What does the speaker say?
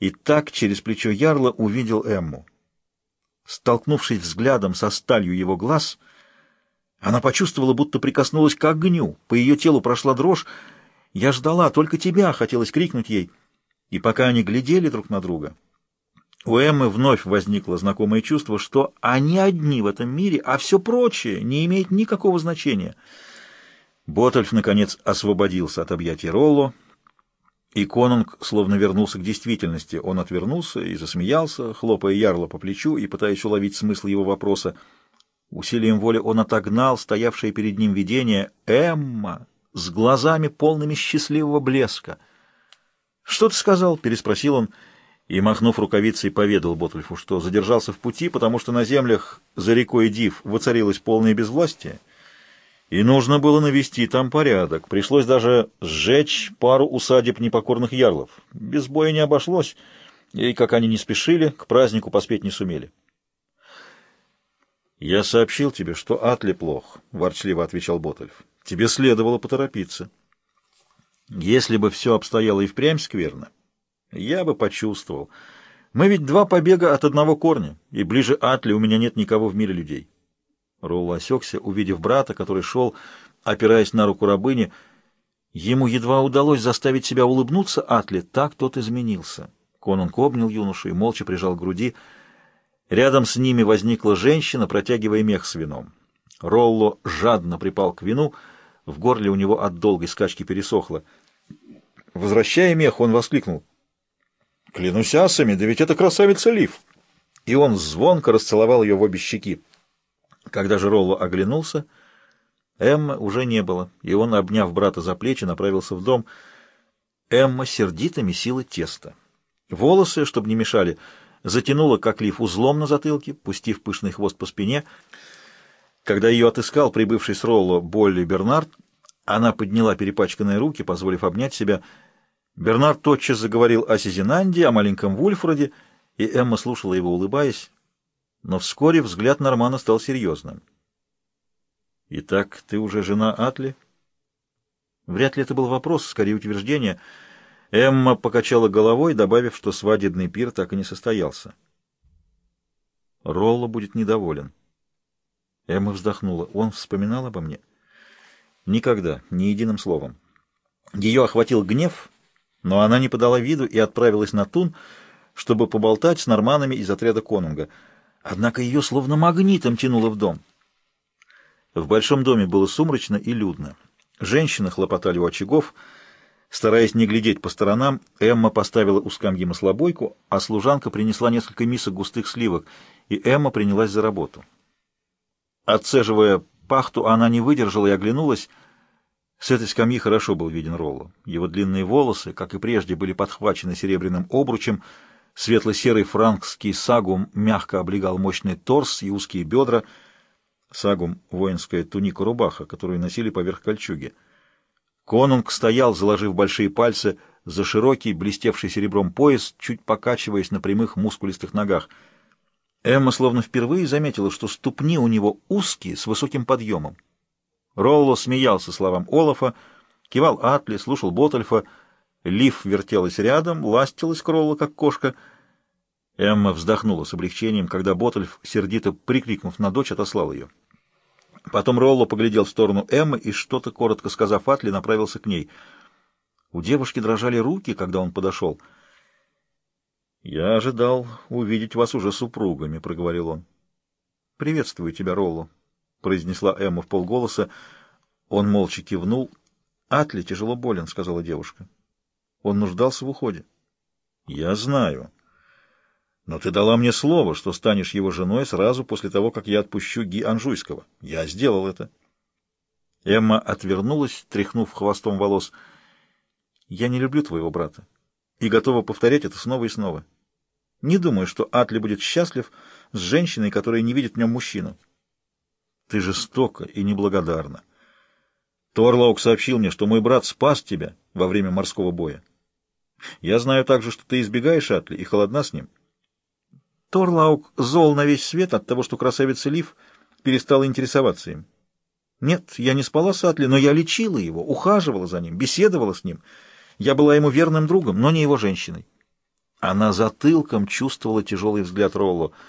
и так через плечо Ярла увидел Эмму. Столкнувшись взглядом со сталью его глаз, она почувствовала, будто прикоснулась к огню, по ее телу прошла дрожь. «Я ждала, только тебя!» — хотелось крикнуть ей. И пока они глядели друг на друга, у Эммы вновь возникло знакомое чувство, что они одни в этом мире, а все прочее не имеет никакого значения. Ботальф, наконец, освободился от объятий Ролло, и Конунг словно вернулся к действительности. Он отвернулся и засмеялся, хлопая Ярла по плечу и пытаясь уловить смысл его вопроса. Усилием воли он отогнал стоявшее перед ним видение Эмма с глазами полными счастливого блеска. «Что ты сказал?» — переспросил он, и, махнув рукавицей, поведал Ботульфу, что задержался в пути, потому что на землях за рекой Див воцарилось полное безвластие, и нужно было навести там порядок. Пришлось даже сжечь пару усадеб непокорных ярлов. Без боя не обошлось, и, как они не спешили, к празднику поспеть не сумели. «Я сообщил тебе, что Атли плох», — ворчливо отвечал Ботальф. «Тебе следовало поторопиться». «Если бы все обстояло и впрямь скверно, я бы почувствовал. Мы ведь два побега от одного корня, и ближе Атли у меня нет никого в мире людей». Ролл осекся, увидев брата, который шел, опираясь на руку рабыни. Ему едва удалось заставить себя улыбнуться Атли, так тот изменился. Конунг обнял юношу и молча прижал к груди. Рядом с ними возникла женщина, протягивая мех с вином. Ролло жадно припал к вину, в горле у него от долгой скачки пересохло. Возвращая мех, он воскликнул. «Клянусь асами, да ведь это красавица Лив!» И он звонко расцеловал ее в обе щеки. Когда же Ролло оглянулся, Эммы уже не было, и он, обняв брата за плечи, направился в дом. Эмма сердито месила тесто. Волосы, чтобы не мешали, затянула, как лиф, узлом на затылке, пустив пышный хвост по спине. Когда ее отыскал прибывший с Ролло Болли Бернард, она подняла перепачканные руки, позволив обнять себя. Бернард тотчас заговорил о Сизинанде, о маленьком Вульфроде, и Эмма слушала его, улыбаясь но вскоре взгляд Нормана стал серьезным. «Итак, ты уже жена Атли?» Вряд ли это был вопрос, скорее утверждение. Эмма покачала головой, добавив, что свадебный пир так и не состоялся. Ролло будет недоволен. Эмма вздохнула. Он вспоминал обо мне? Никогда, ни единым словом. Ее охватил гнев, но она не подала виду и отправилась на Тун, чтобы поболтать с норманами из отряда Конунга — Однако ее словно магнитом тянуло в дом. В большом доме было сумрачно и людно. Женщины хлопотали у очагов. Стараясь не глядеть по сторонам, Эмма поставила у скамьи маслобойку, а служанка принесла несколько мисок густых сливок, и Эмма принялась за работу. Отцеживая пахту, она не выдержала и оглянулась. С этой скамьи хорошо был виден Ролло. Его длинные волосы, как и прежде, были подхвачены серебряным обручем — Светло-серый франкский сагум мягко облегал мощный торс и узкие бедра. Сагум — воинская туника-рубаха, которую носили поверх кольчуги. Конунг стоял, заложив большие пальцы за широкий, блестевший серебром пояс, чуть покачиваясь на прямых мускулистых ногах. Эмма словно впервые заметила, что ступни у него узкие, с высоким подъемом. Ролло смеялся словам Олафа, кивал Атли, слушал Ботальфа, Лив вертелась рядом, ластилась Кролла, как кошка. Эмма вздохнула с облегчением, когда Ботальф, сердито прикрикнув на дочь, отослал ее. Потом Ролло поглядел в сторону Эммы и, что-то коротко сказав Атли, направился к ней. У девушки дрожали руки, когда он подошел. «Я ожидал увидеть вас уже супругами», — проговорил он. «Приветствую тебя, Ролло», — произнесла Эмма в полголоса. Он молча кивнул. «Атли тяжело болен», — сказала девушка. Он нуждался в уходе. Я знаю. Но ты дала мне слово, что станешь его женой сразу после того, как я отпущу Ги Анжуйского. Я сделал это. Эмма отвернулась, тряхнув хвостом волос. Я не люблю твоего брата и готова повторять это снова и снова. Не думаю, что Атли будет счастлив с женщиной, которая не видит в нем мужчину. Ты жестока и неблагодарна. Торлаук сообщил мне, что мой брат спас тебя во время морского боя. Я знаю также, что ты избегаешь Атли и холодна с ним. Торлаук зол на весь свет от того, что красавица Лив перестала интересоваться им. Нет, я не спала с Атли, но я лечила его, ухаживала за ним, беседовала с ним. Я была ему верным другом, но не его женщиной. Она затылком чувствовала тяжелый взгляд Ролло —